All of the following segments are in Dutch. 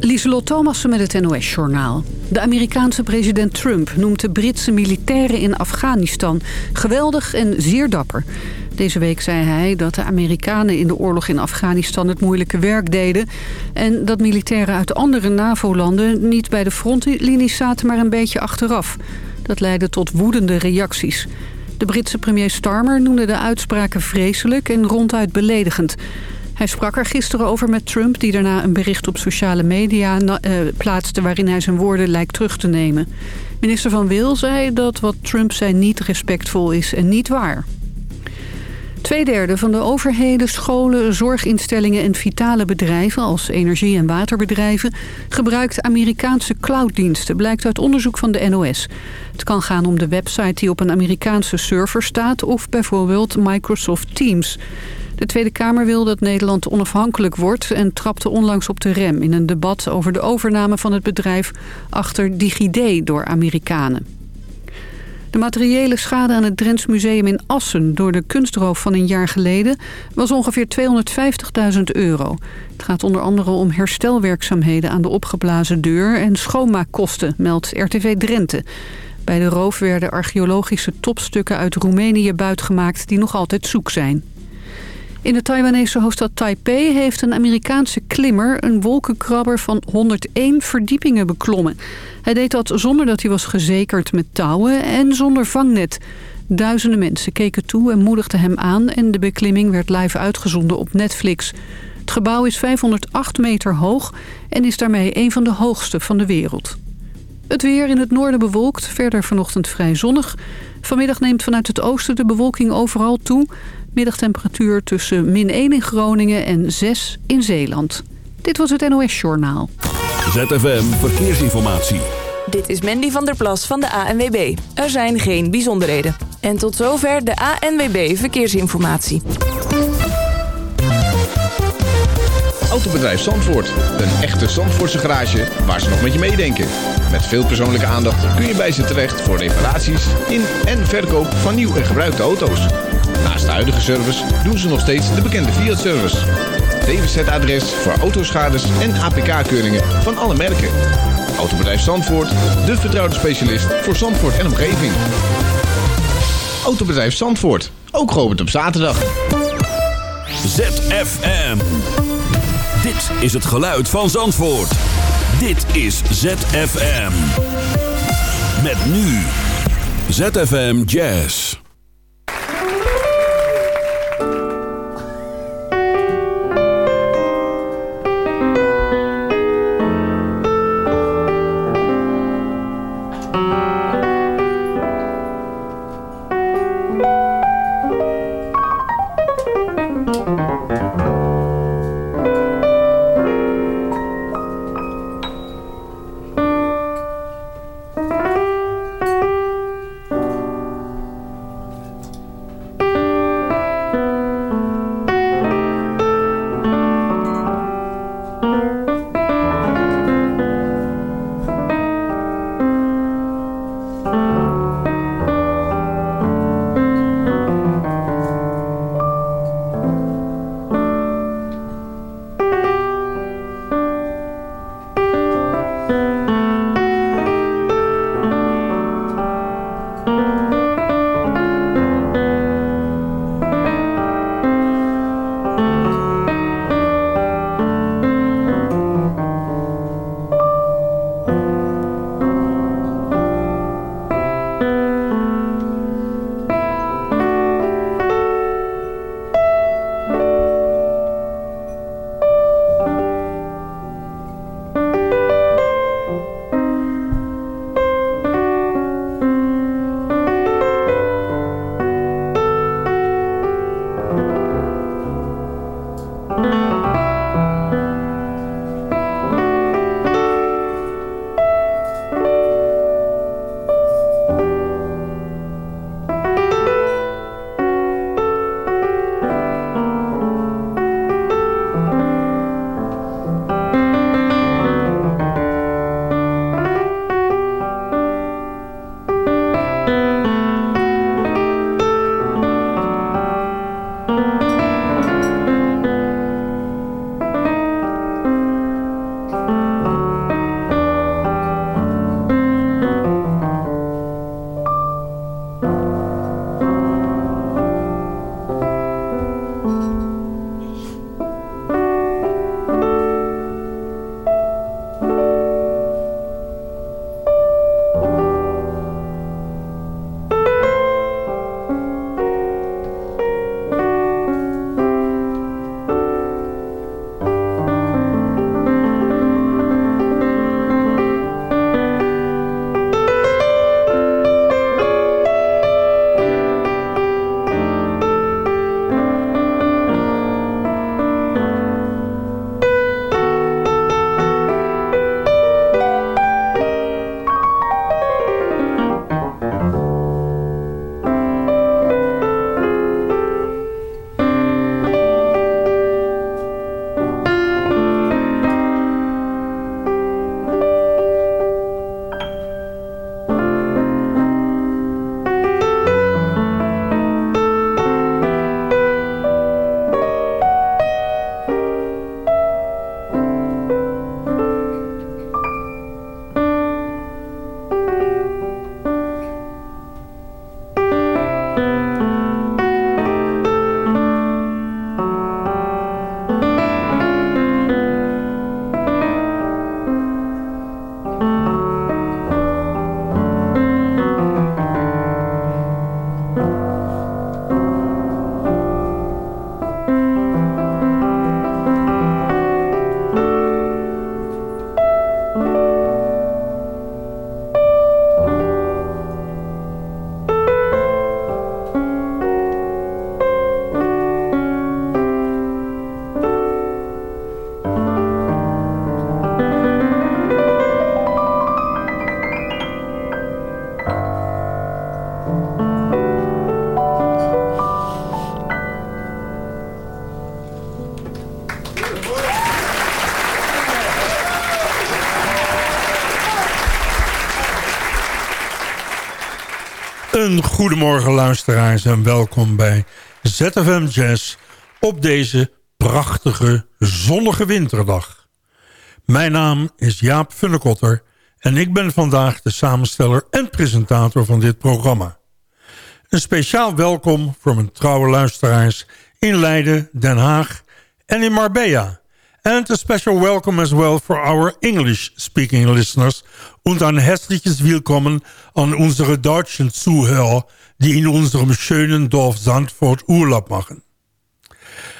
Lieselot Thomassen met het NOS-journaal. De Amerikaanse president Trump noemt de Britse militairen in Afghanistan geweldig en zeer dapper. Deze week zei hij dat de Amerikanen in de oorlog in Afghanistan het moeilijke werk deden... en dat militairen uit andere NAVO-landen niet bij de frontlinie zaten, maar een beetje achteraf. Dat leidde tot woedende reacties. De Britse premier Starmer noemde de uitspraken vreselijk en ronduit beledigend... Hij sprak er gisteren over met Trump... die daarna een bericht op sociale media uh, plaatste... waarin hij zijn woorden lijkt terug te nemen. Minister Van Wil zei dat wat Trump zei niet respectvol is en niet waar. Tweederde van de overheden, scholen, zorginstellingen en vitale bedrijven... als energie- en waterbedrijven... gebruikt Amerikaanse clouddiensten, blijkt uit onderzoek van de NOS. Het kan gaan om de website die op een Amerikaanse server staat... of bijvoorbeeld Microsoft Teams... De Tweede Kamer wil dat Nederland onafhankelijk wordt... en trapte onlangs op de rem in een debat over de overname van het bedrijf... achter DigiD door Amerikanen. De materiële schade aan het Drents Museum in Assen... door de kunstroof van een jaar geleden was ongeveer 250.000 euro. Het gaat onder andere om herstelwerkzaamheden aan de opgeblazen deur... en schoonmaakkosten, meldt RTV Drenthe. Bij de roof werden archeologische topstukken uit Roemenië buitgemaakt... die nog altijd zoek zijn. In de Taiwanese hoofdstad Taipei heeft een Amerikaanse klimmer... een wolkenkrabber van 101 verdiepingen beklommen. Hij deed dat zonder dat hij was gezekerd met touwen en zonder vangnet. Duizenden mensen keken toe en moedigden hem aan... en de beklimming werd live uitgezonden op Netflix. Het gebouw is 508 meter hoog en is daarmee een van de hoogste van de wereld. Het weer in het noorden bewolkt, verder vanochtend vrij zonnig. Vanmiddag neemt vanuit het oosten de bewolking overal toe. Middagtemperatuur tussen min 1 in Groningen en 6 in Zeeland. Dit was het NOS Journaal. ZFM Verkeersinformatie. Dit is Mandy van der Plas van de ANWB. Er zijn geen bijzonderheden. En tot zover de ANWB Verkeersinformatie. Autobedrijf Zandvoort. Een echte Zandvoortse garage waar ze nog met je meedenken. Met veel persoonlijke aandacht kun je bij ze terecht voor reparaties in en verkoop van nieuw en gebruikte auto's. Naast de huidige service doen ze nog steeds de bekende Fiat-service. DWZ-adres voor autoschades en APK-keuringen van alle merken. Autobedrijf Zandvoort, de vertrouwde specialist voor Zandvoort en omgeving. Autobedrijf Zandvoort, ook geopend op zaterdag. ZFM. Dit is het geluid van Zandvoort. Dit is ZFM. Met nu. ZFM Jazz. Een goedemorgen luisteraars en welkom bij ZFM Jazz op deze prachtige zonnige winterdag. Mijn naam is Jaap Funnekotter en ik ben vandaag de samensteller en presentator van dit programma. Een speciaal welkom voor mijn trouwe luisteraars in Leiden, Den Haag en in Marbella. And a special welcome as well for our English-speaking listeners und ein herzliches Willkommen an unsere deutschen Zuhörer, die in unserem schönen Dorf Zandvoort Urlaub machen.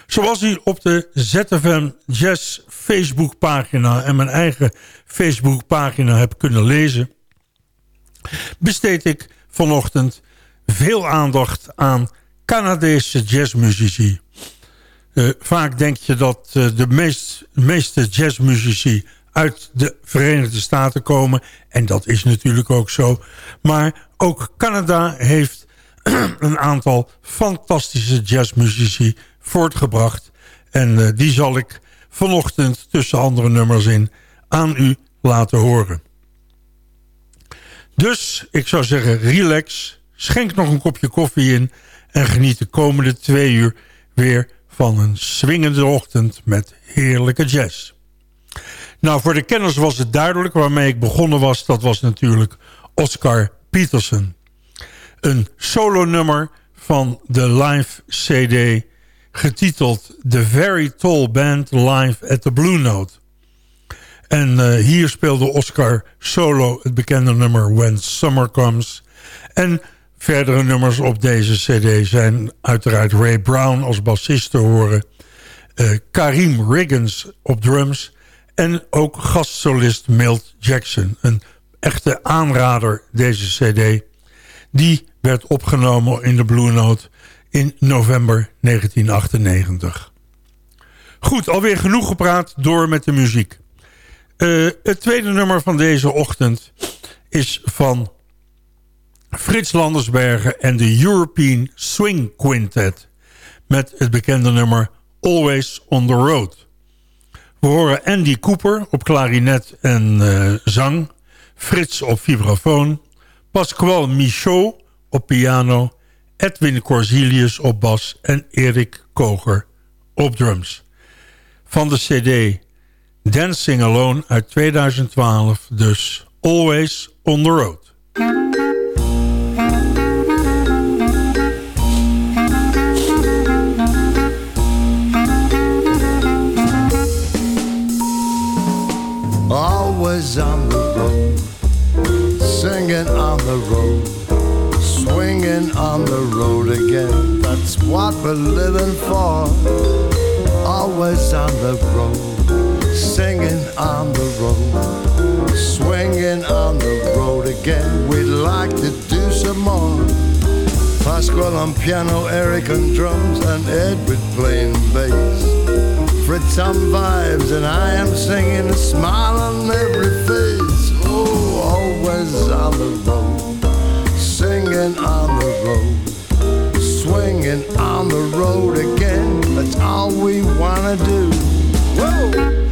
Zoals u op de ZFM Jazz Facebookpagina en mijn eigen Facebookpagina hebt kunnen lezen... besteed ik vanochtend veel aandacht aan Canadese jazzmuzici. Uh, vaak denk je dat uh, de meest, meeste jazzmuzici uit de Verenigde Staten komen. En dat is natuurlijk ook zo. Maar ook Canada heeft een aantal fantastische jazzmuzici voortgebracht. En uh, die zal ik vanochtend tussen andere nummers in aan u laten horen. Dus ik zou zeggen relax, schenk nog een kopje koffie in... en geniet de komende twee uur weer van een swingende ochtend met heerlijke jazz. Nou, voor de kenners was het duidelijk waarmee ik begonnen was. Dat was natuurlijk Oscar Peterson. Een solo nummer van de live CD getiteld The Very Tall Band Live at the Blue Note. En uh, hier speelde Oscar solo het bekende nummer When Summer Comes. En verdere nummers op deze cd zijn uiteraard Ray Brown als bassist te horen. Uh, Karim Riggins op drums. En ook gastsolist Milt Jackson. Een echte aanrader deze cd. Die werd opgenomen in de Blue Note in november 1998. Goed, alweer genoeg gepraat. Door met de muziek. Uh, het tweede nummer van deze ochtend is van Frits Landersbergen en de European Swing Quintet... met het bekende nummer Always on the Road. We horen Andy Cooper op klarinet en uh, zang... Frits op vibrafoon... Pasquale Michaud op piano... Edwin Corzilius op bas en Erik Koger op drums. Van de cd Dancing Alone uit 2012, dus Always on the Road. Always on the road, singing on the road, swinging on the road again. That's what we're living for. Always on the road, singing on the road, swinging on the road again. We'd like to do some more. Pasquale on piano, Eric on drums, and Edward playing bass. Fritz on vibes, and I am singing a smile on every face. Oh, always on the road, singing on the road, swinging on the road again. That's all we wanna do. Whoa!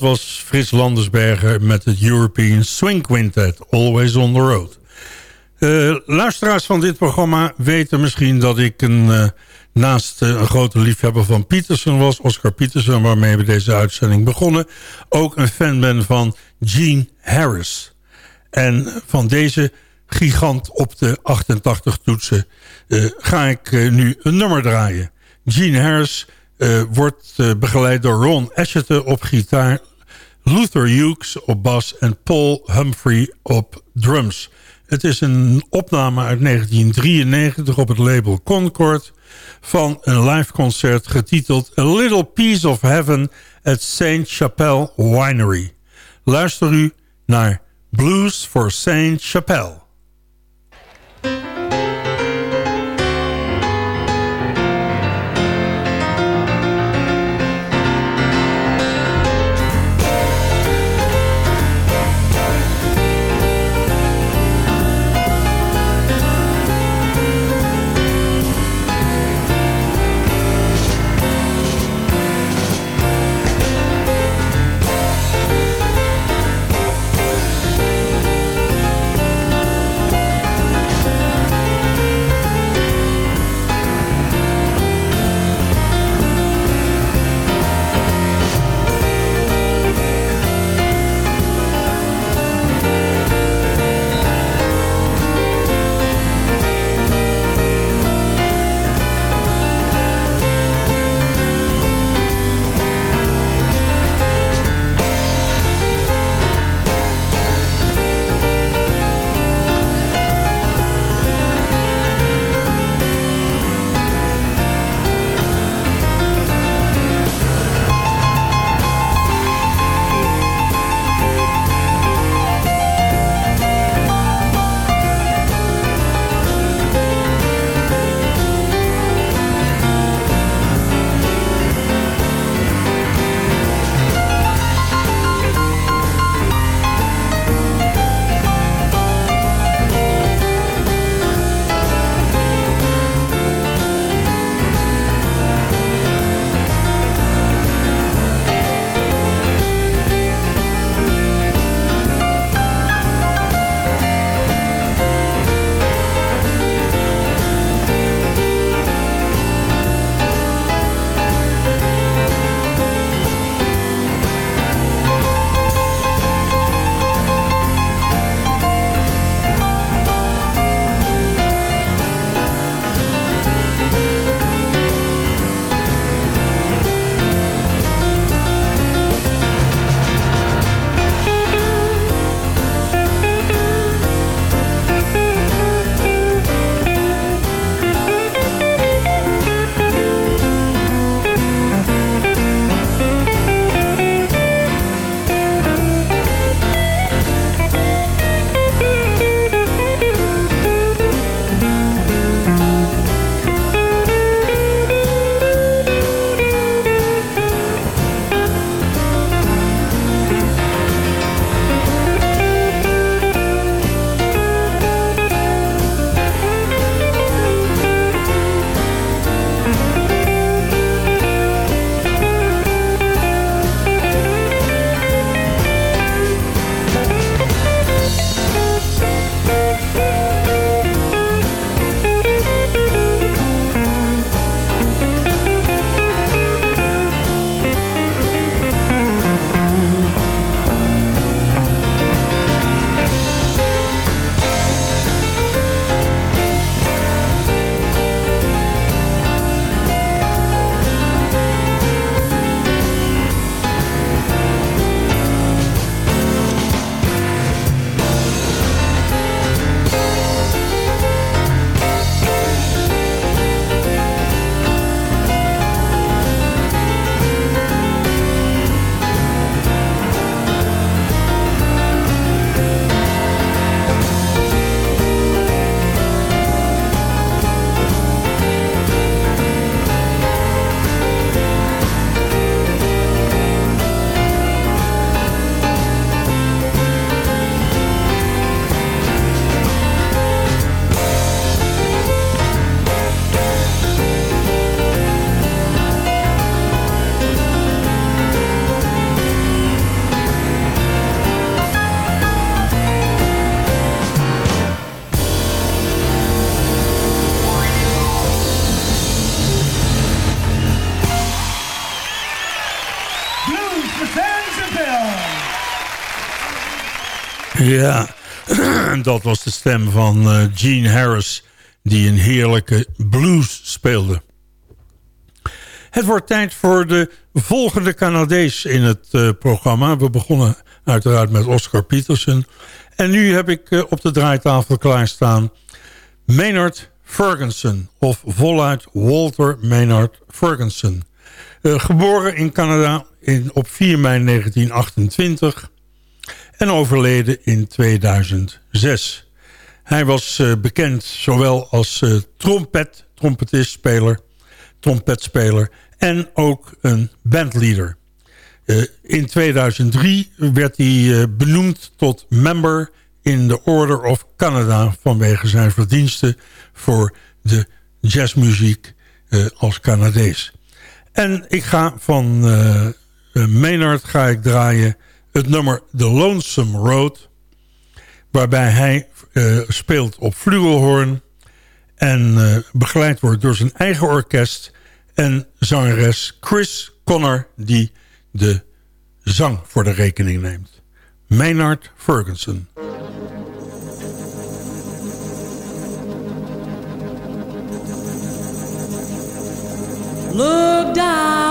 Dat was Frits Landersberger met het European Swing Quintet, Always on the Road. Uh, luisteraars van dit programma weten misschien dat ik een, uh, naast uh, een grote liefhebber van Peterson was, Oscar Peterson, waarmee we deze uitzending begonnen, ook een fan ben van Gene Harris. En van deze gigant op de 88 toetsen ga ik nu een nummer draaien. Gene Harris wordt begeleid door Ron Asheton op gitaar, Luther Hughes op bas en Paul Humphrey op drums. Het is een opname uit 1993 op het label Concord... van een live concert getiteld A Little Piece of Heaven at St. Chapelle Winery. Luister u naar Blues for St. Chapelle. Ja, dat was de stem van uh, Gene Harris... die een heerlijke blues speelde. Het wordt tijd voor de volgende Canadees in het uh, programma. We begonnen uiteraard met Oscar Peterson. En nu heb ik uh, op de draaitafel klaarstaan... Maynard Ferguson, of voluit Walter Maynard Ferguson. Geboren in Canada in, op 4 mei 1928 en overleden in 2006. Hij was uh, bekend zowel als uh, trompet, trompetist-speler, trompetspeler en ook een bandleader. in 2003 werd hij benoemd tot member in de Order of Canada... vanwege zijn verdiensten voor de jazzmuziek als Canadees. En ik ga van Maynard ga ik draaien het nummer The Lonesome Road... waarbij hij uh, speelt op flugelhorn... en uh, begeleid wordt door zijn eigen orkest... en zangeres Chris Connor die de zang voor de rekening neemt. Maynard Ferguson. Look down,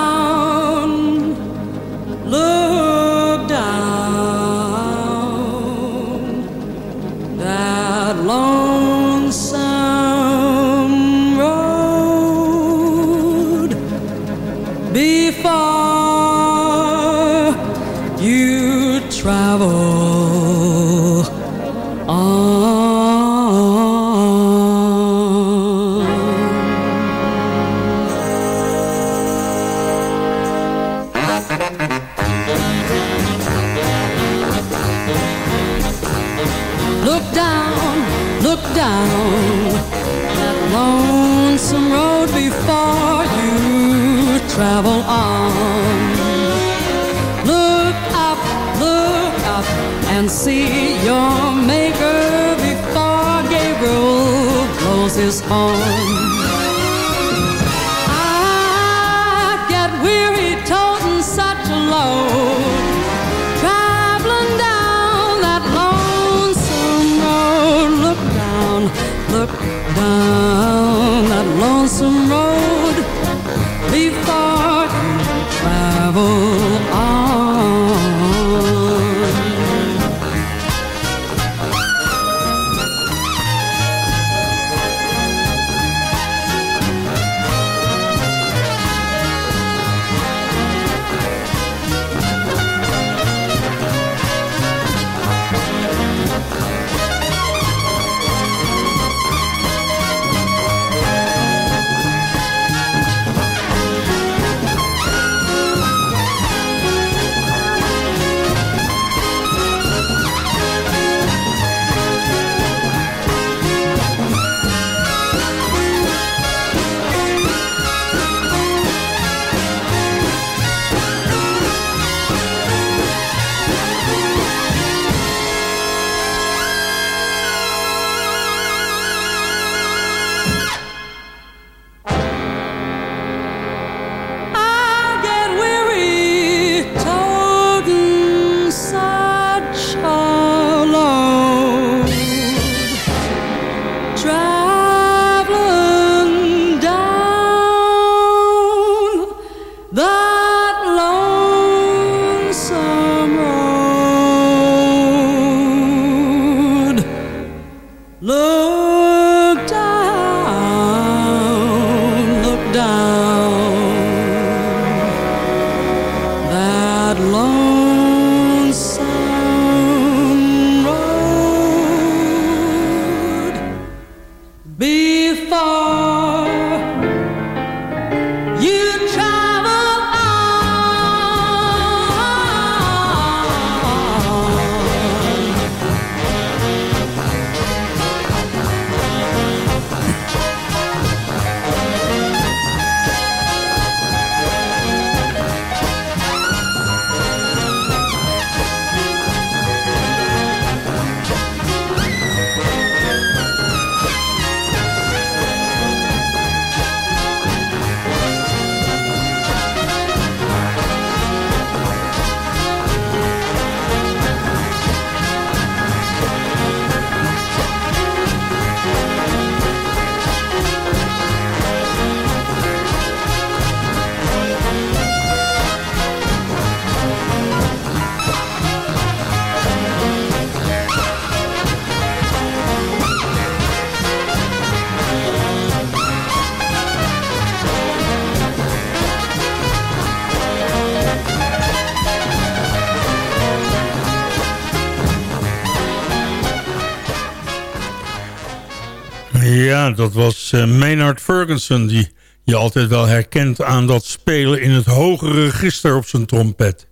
dat was uh, Maynard Ferguson... die je altijd wel herkent aan dat spelen in het hogere register op zijn trompet.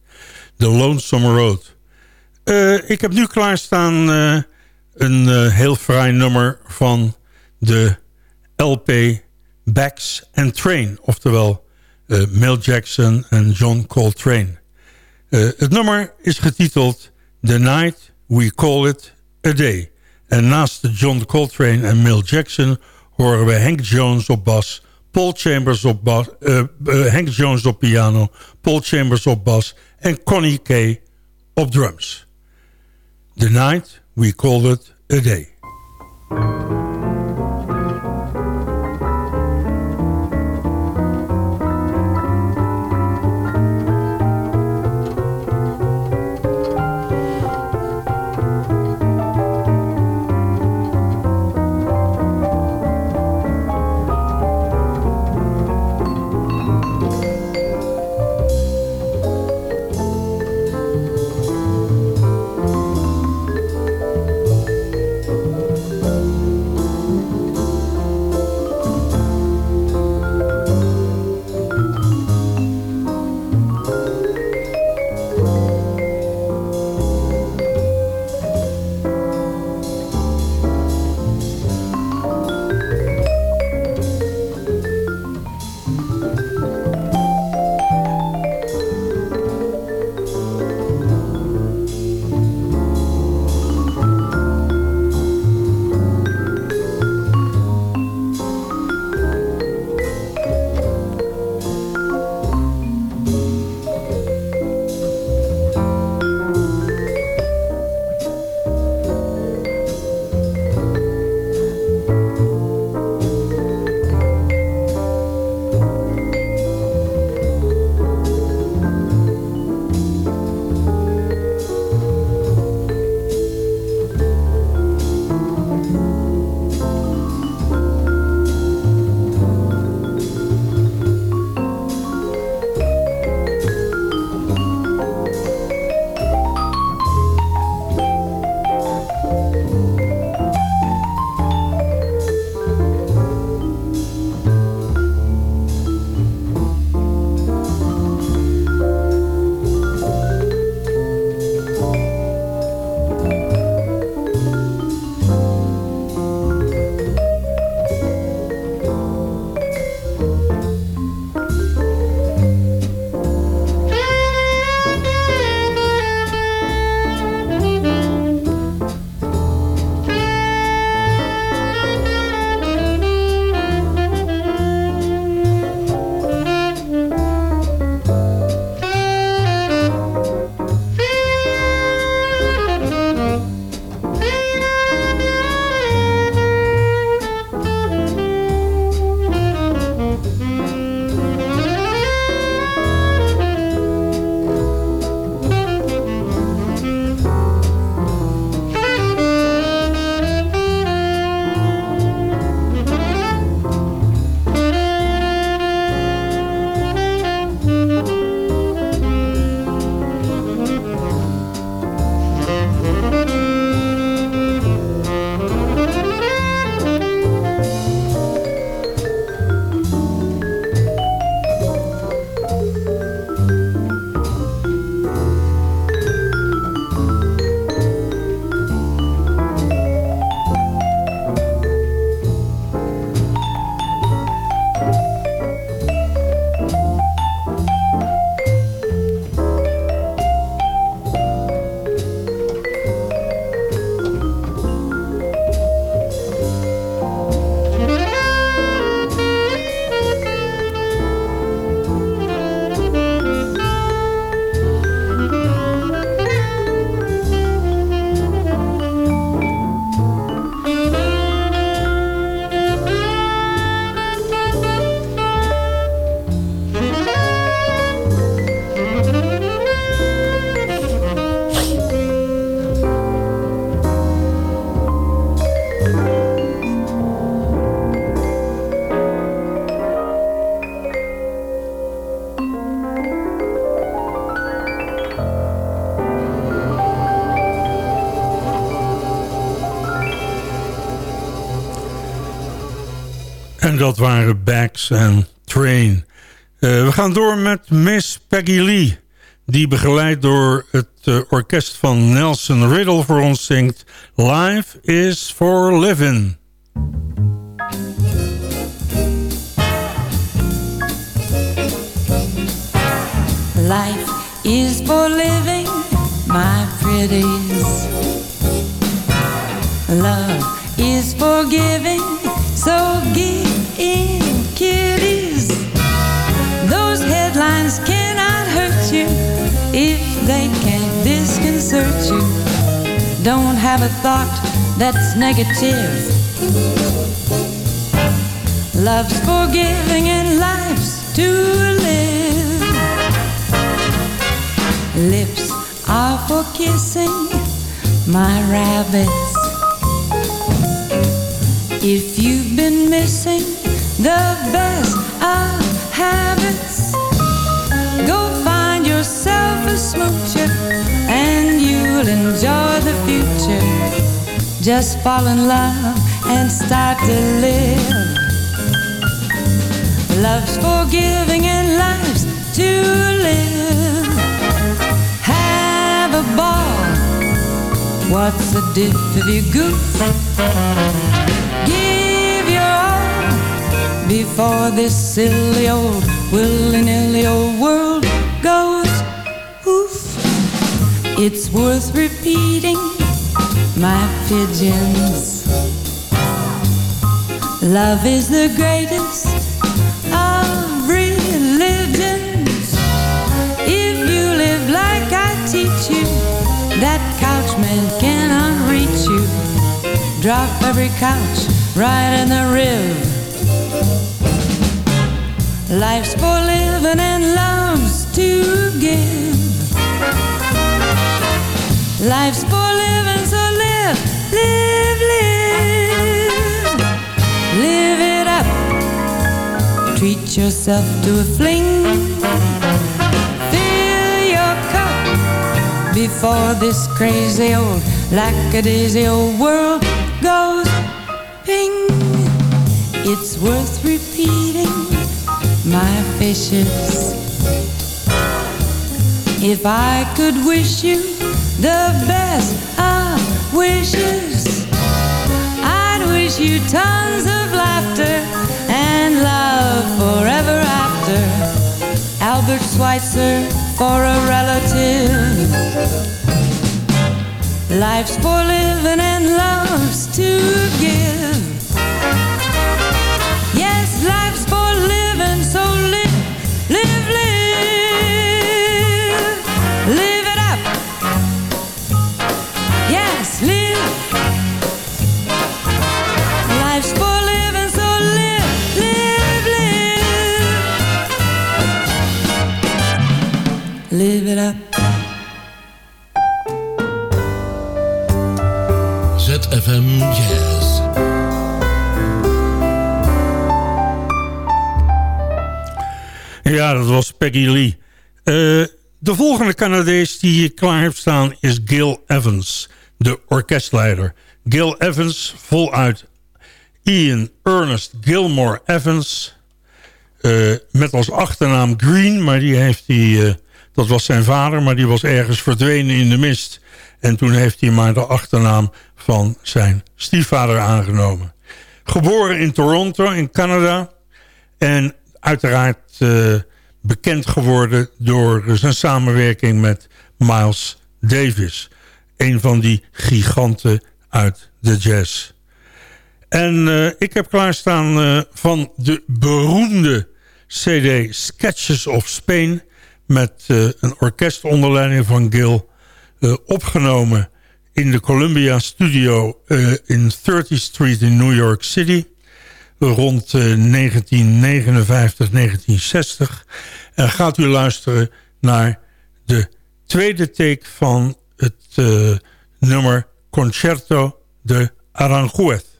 The Lonesome Road. Uh, ik heb nu klaarstaan uh, een heel fraai nummer van de LP Backs and Train. Oftewel Mel Jackson en John Coltrane. het nummer is getiteld The Night We Call It A Day. En naast John Coltrane en Mel Jackson horen we Hank Jones op bas... Paul Chambers op bas, uh, uh, Hank Jones op piano... Paul Chambers op bas en Connie Kay op drums. The night we called it a day. Dat waren Bags en Train. Uh, we gaan door met Miss Peggy Lee. Die begeleid door het uh, orkest van Nelson Riddle voor ons zingt... Life is for living. Life is for living, my pretties. Love is for giving, so give in, kiddies. Those headlines cannot hurt you if they can't disconcert you. Don't have a thought that's negative. Love's forgiving and life's to live. Lips are for kissing, my rabbits. If you've been missing the best of habits, go find yourself a smoocher and you'll enjoy the future. Just fall in love and start to live. Love's forgiving and life's to live. Have a ball. What's the diff if you goof? Before this silly old willy-nilly old world goes oof. It's worth repeating, my pigeons. Love is the greatest of religions. If you live like I teach you, that couchman cannot reach you. Drop every couch right in the rib. Life's for living and love's to give. Life's for living, so live, live, live. Live it up. Treat yourself to a fling. Fill your cup before this crazy old lackadaisy old world goes ping. It's worth repeating, my fishes. If I could wish you the best of wishes, I'd wish you tons of laughter and love forever after. Albert Schweitzer for a relative. Life's for living and love's to give. Live, live. Ja, dat was Peggy Lee. Eh, de volgende Canadees die je klaar hebt staan is Gil Evans, de orkestleider. Gil Evans, voluit Ian Ernest Gilmore Evans... eh, met als achternaam Green, maar die heeft hij... eh, dat was zijn vader, maar die was ergens verdwenen in de mist. En toen heeft hij maar de achternaam van zijn stiefvader aangenomen. Geboren in Toronto, in Canada. En uiteraard eh, bekend geworden door zijn samenwerking met Miles Davis. Een van die giganten uit de jazz. En eh, ik heb klaarstaan eh, van de beroemde cd Sketches of Spain... met een orkest onder leiding van Gil... opgenomen in de Columbia Studio in 30th Street in New York City... rond eh, 1959, 1960. En gaat u luisteren naar de tweede take van het eh, nummer Concerto de Aranjuez.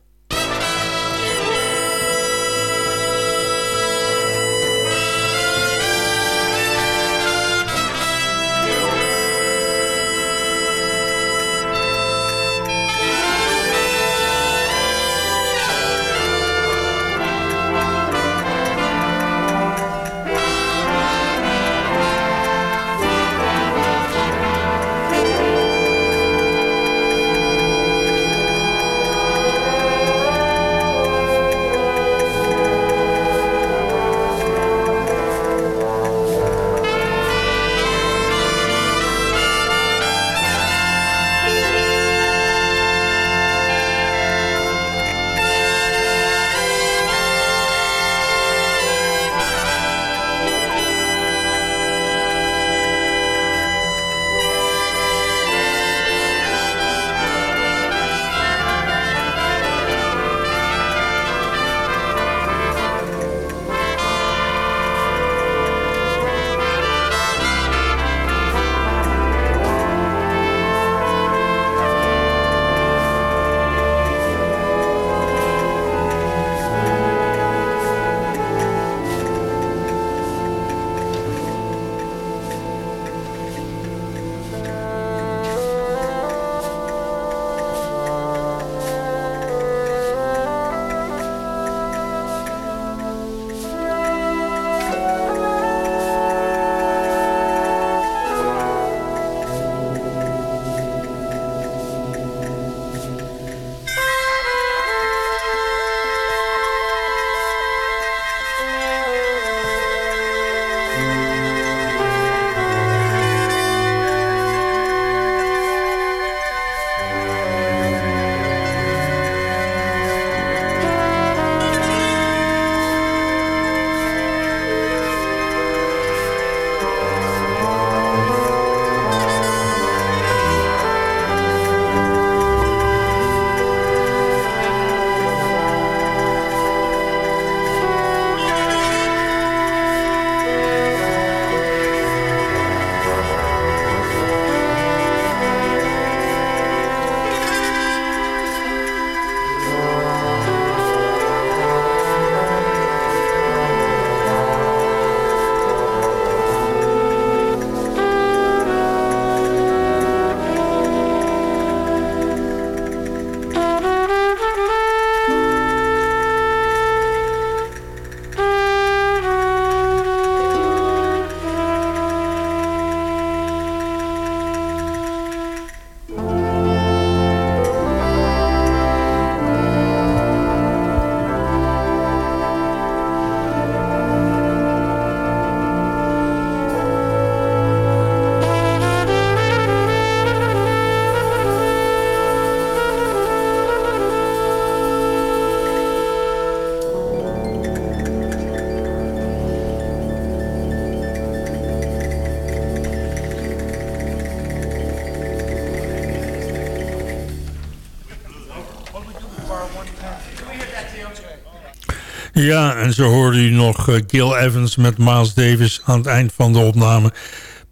Ja, en zo hoorde u nog uh, Gil Evans met Miles Davis aan het eind van de opname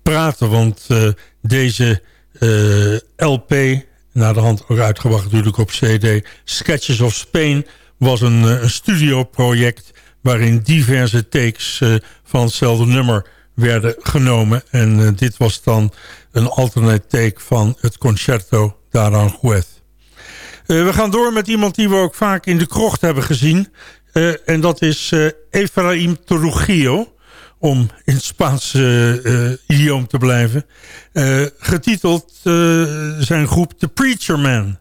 praten. Want uh, deze uh, LP, naar de hand ook uitgebracht natuurlijk op CD... Sketches of Spain was een, een studioproject... waarin diverse takes van hetzelfde nummer werden genomen. En dit was dan een alternate take van het concerto d'Aranjuez. we gaan door met iemand die we ook vaak in de krocht hebben gezien... Uh, en dat is uh, Efraim Trujillo, om in het Spaans uh, idioom te blijven. getiteld zijn groep The Preacher Man,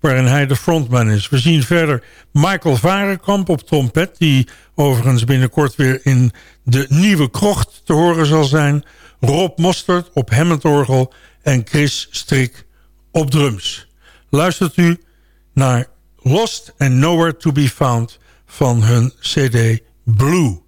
waarin hij de frontman is. We zien verder Michael Varenkamp op trompet... die overigens binnenkort weer in de Nieuwe Krocht te horen zal zijn. Rob Mostert op Hammondorgel en Chris Strik op drums. Luistert u naar Lost and Nowhere to be Found van hun cd Blue.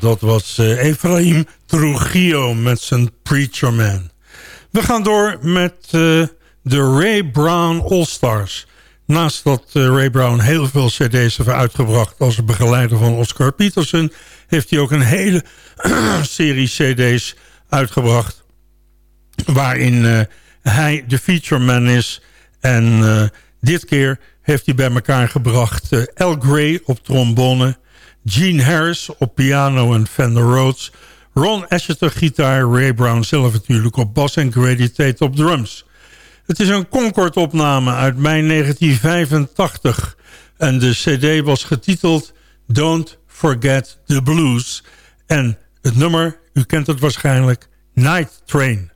Dat was uh, Efraim Trujillo met zijn Preacher Man. We gaan door met uh, de Ray Brown All-Stars. Naast dat uh, Ray Brown heel veel cd's heeft uitgebracht... als begeleider van Oscar Peterson... heeft hij ook een hele serie cd's uitgebracht... waarin hij de feature man is. En dit keer heeft hij bij elkaar gebracht... Al Gray op trombone... Gene Harris op piano en Fender Rhodes... Ron Asheter gitaar, Ray Brown zelf natuurlijk op bas en Grady Tate op drums. Het is een Concord-opname uit mei 1985 en de cd was getiteld Don't Forget the Blues. En het nummer, u kent het waarschijnlijk, Night Train.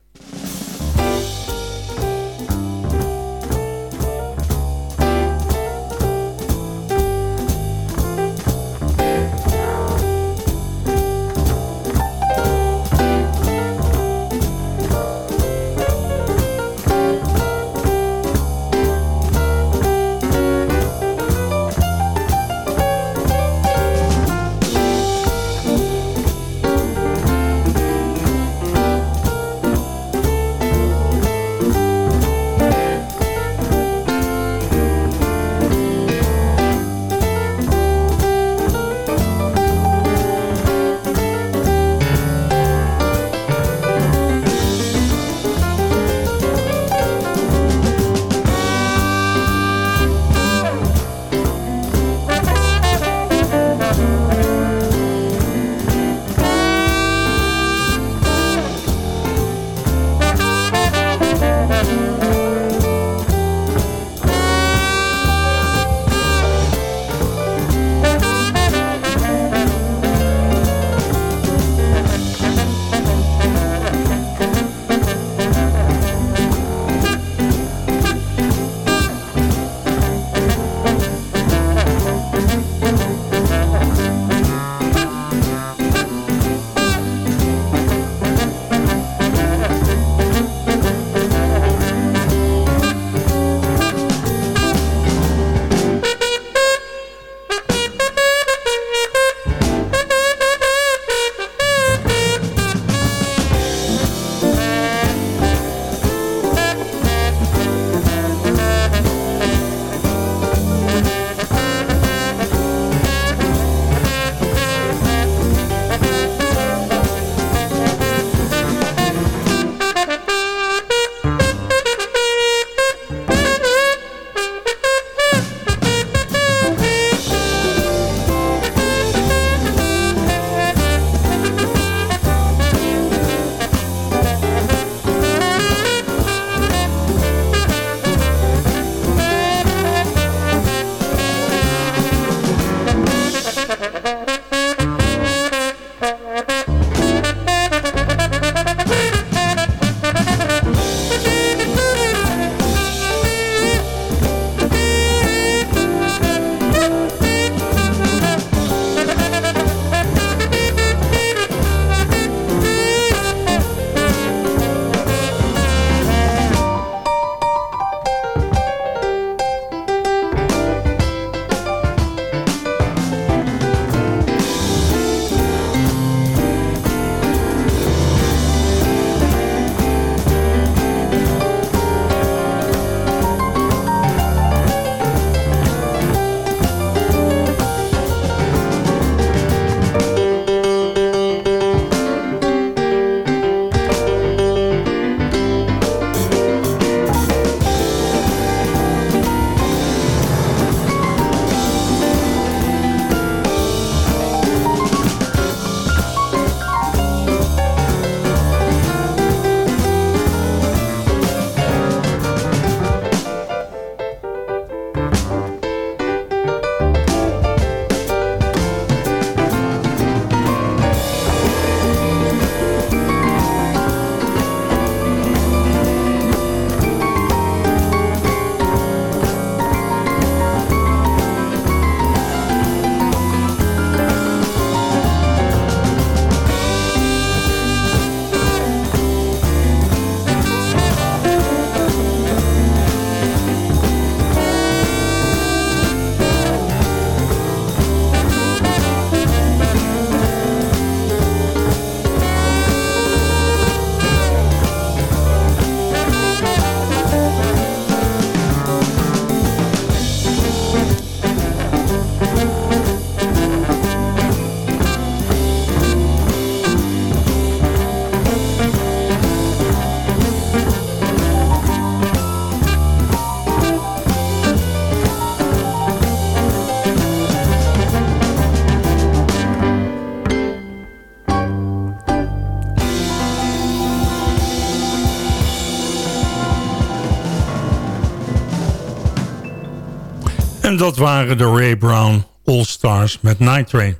En dat waren de Ray Brown All-Stars met Night Train.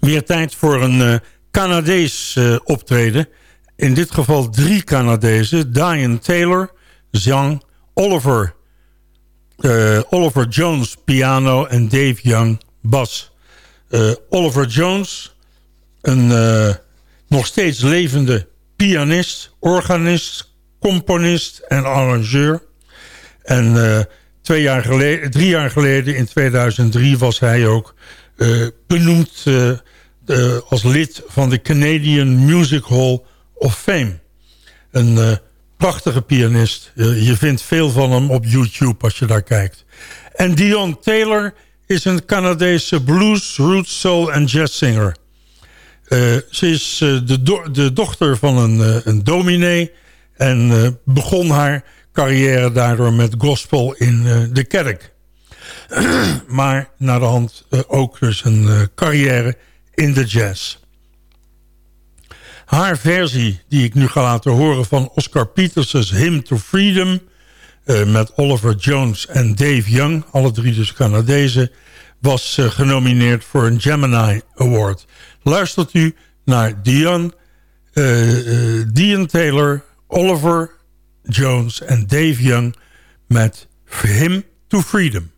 Weer tijd voor een uh, Canadees uh, optreden. In dit geval drie Canadezen. Diane Taylor, zang, Oliver, uh, Oliver Jones piano en Dave Young bas. Oliver Jones, een nog steeds levende pianist, organist, componist en arrangeur. En twee jaar geleden, drie jaar geleden, in 2003, was hij ook uh, benoemd uh, als lid van de Canadian Music Hall of Fame. Een prachtige pianist. je vindt veel van hem op YouTube als je daar kijkt. En Dion Taylor is een Canadese blues, roots, soul en jazzzanger. ze is de, de, dochter van een, een dominee en begon haar carrière daardoor met gospel in uh, de kerk. maar naar de hand uh, ook dus een uh, carrière in de jazz. Haar versie die ik nu ga laten horen van Oscar Peters's Hymn to Freedom... met Oliver Jones en Dave Young, alle drie dus Canadezen... was genomineerd voor een Gemini Award. Luistert u naar Dion, Dion Taylor, Oliver Jones en Dave Young met Him to Freedom.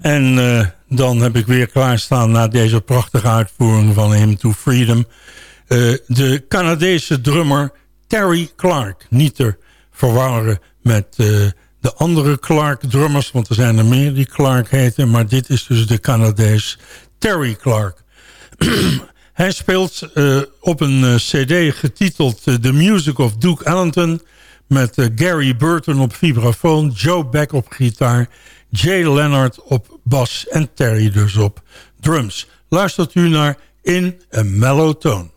En eh, dan heb ik weer klaarstaan na deze prachtige uitvoering van Him to Freedom. eh, de Canadese drummer Terry Clark. Niet te verwarren met eh, de andere Clark drummers, want er zijn er meer die Clark heten. Maar dit is dus de Canadees Terry Clark. Hij speelt op een cd getiteld The Music of Duke Ellington... met Gary Burton op vibrafoon, Joe Beck op gitaar... Jay Leonard op bas en Terry dus op drums. Luistert u naar In a Mellow Tone.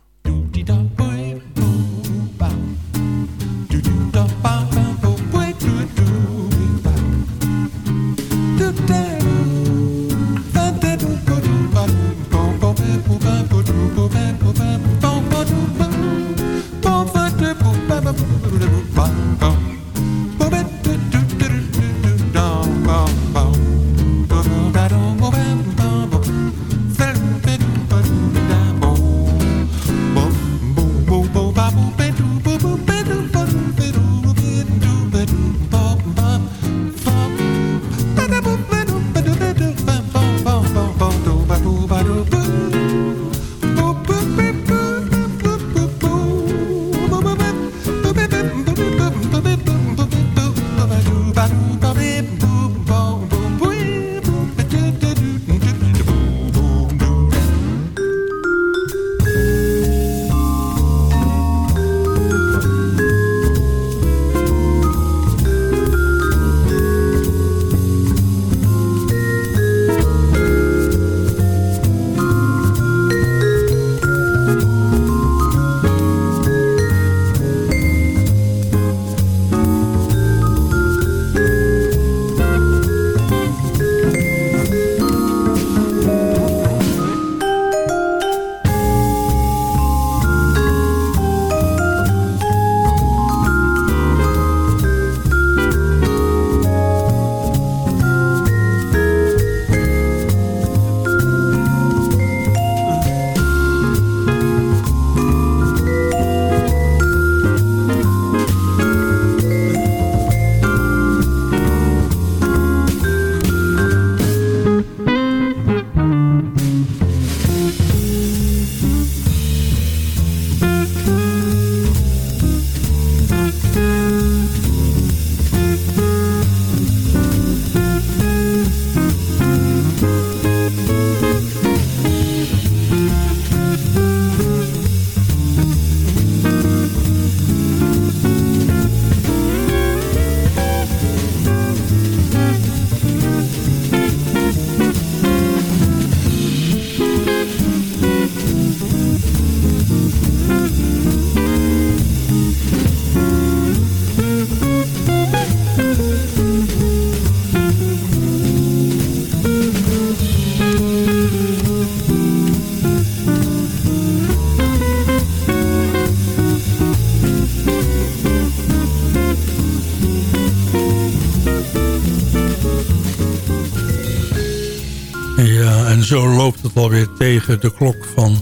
Alweer tegen de klok van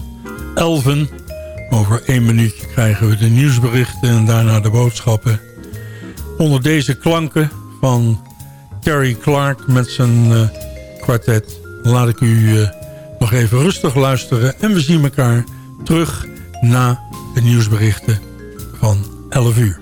11. Over één minuutje krijgen we de nieuwsberichten en daarna de boodschappen. Onder deze klanken van Terry Clark met zijn eh, kwartet... laat ik u eh, nog even rustig luisteren. En we zien elkaar terug na de nieuwsberichten van 11 uur.